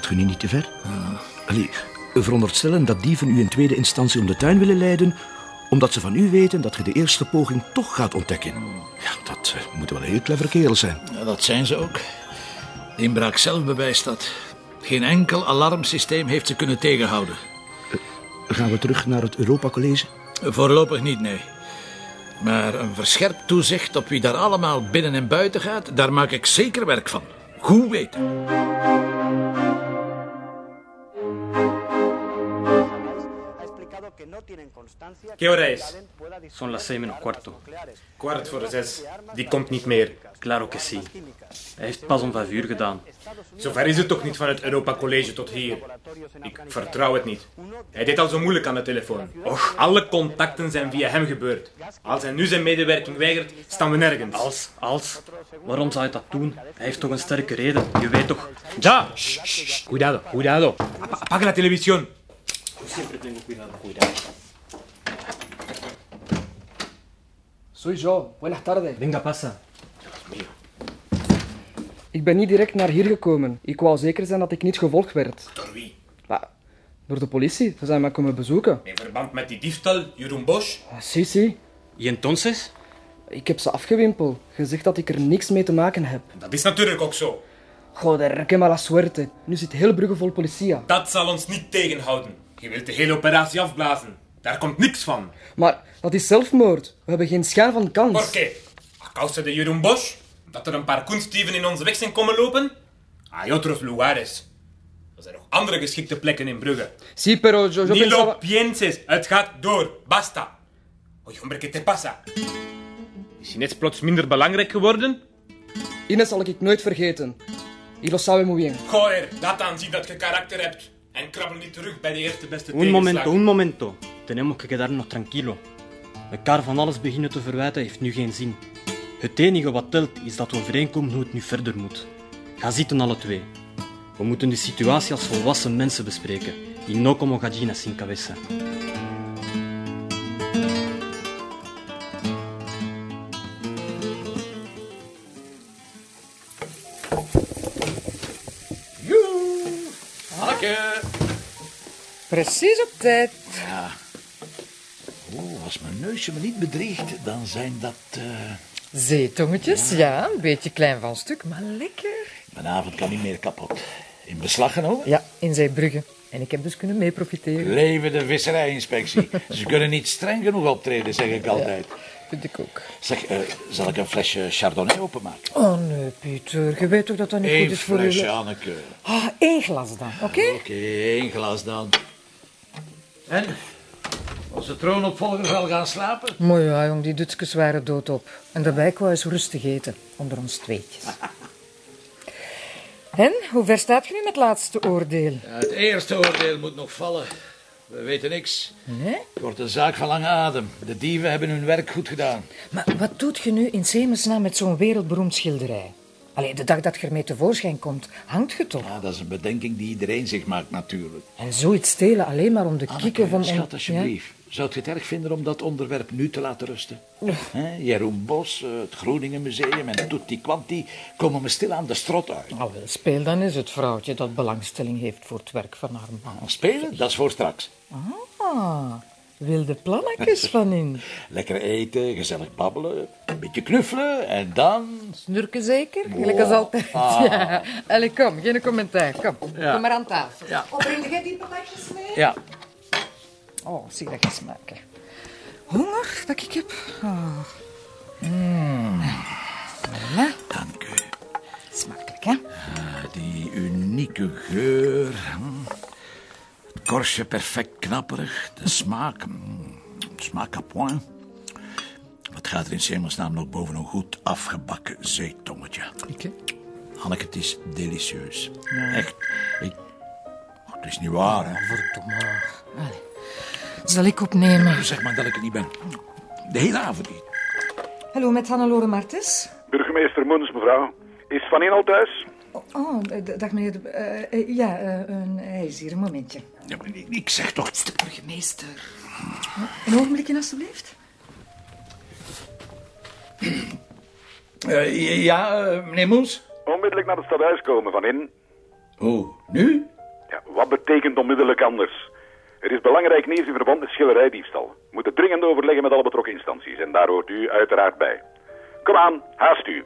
beetje ver. Allee, we veronderstellen dat dieven u in tweede instantie om de tuin willen leiden, omdat ze van u weten dat je de eerste poging toch gaat ontdekken. Ja, dat eh, moeten wel heel clever kerels zijn. Ja, dat zijn ze ook. De inbraak zelf bewijst dat. Geen enkel alarmsysteem heeft ze kunnen tegenhouden. Gaan we terug naar het Europa College? Voorlopig niet, nee. Maar een verscherpt toezicht op wie daar allemaal binnen en buiten gaat, daar maak ik zeker werk van. Goed weten. ¿Qué hora es? Son las seis menos cuarto. Kwart voor zes. Die komt niet meer. Claro que sí. Hij heeft pas om vijf uur gedaan. Zover is het toch niet van het Europa College tot hier. Ik vertrouw het niet. Hij deed al zo moeilijk aan de telefoon. Och, alle contacten zijn via hem gebeurd. Als hij nu zijn medewerking weigert, staan we nergens. Als, als. Waarom zou hij dat doen? Hij heeft toch een sterke reden. Je weet toch... Ja! Shh, shh, shh. Cuidado, cuidado. Apa- Apaga la televisión. Siempre tengo cuidado. Cuidado. Soy yo. Buenas tardes. Venga, pasa. Ik ben niet direct naar hier gekomen. Ik wou zeker zijn dat ik niet gevolgd werd. Door wie? Maar, door de politie. Ze zijn mij komen bezoeken. In verband met die diefstal, Jeroen Bosch? Ah, Si, si. Y entonces? Ik heb ze afgewimpeld. Gezegd dat ik er niks mee te maken heb. Dat is natuurlijk ook zo. Joder, que mala suerte. Nu zit heel Brugge vol politia. Dat zal ons niet tegenhouden. Je wilt de hele operatie afblazen. Daar komt niks van. Maar dat is zelfmoord. We hebben geen schijn van kans. Qué? A causa de Jeroen Bosch? Dat er een paar kunstdieven in onze weg zijn komen lopen? Hay otros lugares. Er zijn nog andere geschikte plekken in Brugge. Si, pero yo, yo Ni lo pienses. Het gaat door. Basta. Oye, hombre, ¿qué te pasa? Is Ines plots minder belangrijk geworden? Ines zal ik nooit vergeten. Y lo sabe muy bien. Goer, laat dan zien dat je karakter hebt. En krabbel niet terug bij de eerste beste Un momento, un momento. Tenemos que quedarnos tranquilos. Elkaar van alles beginnen te verwijten heeft nu geen zin. Het enige wat telt is dat we overeenkomen hoe het nu verder moet. Ga zitten alle twee. We moeten de situatie als volwassen mensen bespreken. Y no como gallinas sin cabeza. Precies op tijd. Oh, als mijn neusje me niet bedriegt, dan zijn dat... eh, Zeetongetjes, ja. een beetje klein van stuk, maar lekker. Mijn avond kan niet meer kapot. In beslag genomen? Ja, in Zeebrugge. En ik heb dus kunnen mee profiteren. Leven de visserijinspectie. Ze kunnen niet streng genoeg optreden, zeg ik altijd. Vind ik ook. Zeg, eh, zal ik een flesje Chardonnay openmaken? Oh nee, Pieter. Je weet toch dat dat niet Eén goed is voor flesje, je... Anneke. Ah, één glas dan, oké? Oké, één glas dan. En? Onze troonopvolger zal gaan slapen? Maar ja, jong, die Dutskes waren doodop. En daarbij wou eens rustig eten, onder ons tweetjes. En, hoe ver staat je nu met het laatste oordeel? Ja, het eerste oordeel moet nog vallen. We weten niks. Nee? Het wordt een zaak van lange adem. De dieven hebben hun werk goed gedaan. Maar wat doet je nu in Semensnaam met zo'n wereldberoemd schilderij? Allee, de dag dat je ermee tevoorschijn komt, hangt je toch? Ja, dat is een bedenking die iedereen zich maakt natuurlijk. En zoiets stelen alleen maar om de kikken van... Schat, alsjeblieft. Zou je het erg vinden om dat onderwerp nu te laten rusten? Jeroen Bos, eh, het Groningen Museum en Tutti Quanti komen me stil aan de strot uit. Ah, wel, speel dan eens het vrouwtje dat belangstelling heeft voor het werk van haar man. Spelen, dat is voor straks. Ah, wilde plannetjes van in. Lekker eten, gezellig babbelen, een beetje knuffelen en dan... Snurken zeker? Gelijk als altijd. Ja. Allee, kom, geen commentaar. Kom, Ja. kom maar aan tafel. Ja. Of breng jij die patatjes mee? Ja, Oh, zie dat eens smaken. Honger dat ik heb? Oh. Mm. Voilà. dank u. Smakelijk, hè? Ah, Die unieke geur. Het korstje perfect knapperig. De smaak. mm, Smaak à point. Wat gaat er in Semelsnaam nog boven een goed afgebakken zeetongetje? Ik, hè? Hanneke, het is delicieus. Echt. Ik... Oh, het is niet waar, hè? Verdomme. Allee. Zal ik opnemen? Zeg maar dat ik er niet ben. De hele avond niet. Hallo, met Hannelore Martens. Burgemeester Moens, mevrouw. Is Van In al thuis? Oh, d- dag meneer. de- eh, eh, ja, eh, een- hij is hier, een momentje. Ja, maar ik- zeg toch... De burgemeester. Een ogenblikje, alstublieft. Eh, ja, eh, meneer Moens? Onmiddellijk naar het stadhuis komen, Van In. Oh, nu? Ja, wat betekent onmiddellijk anders? Er is belangrijk nieuws in verband met schilderijdiefstal. We moeten dringend overleggen met alle betrokken instanties en daar hoort u uiteraard bij. Kom aan, haast u.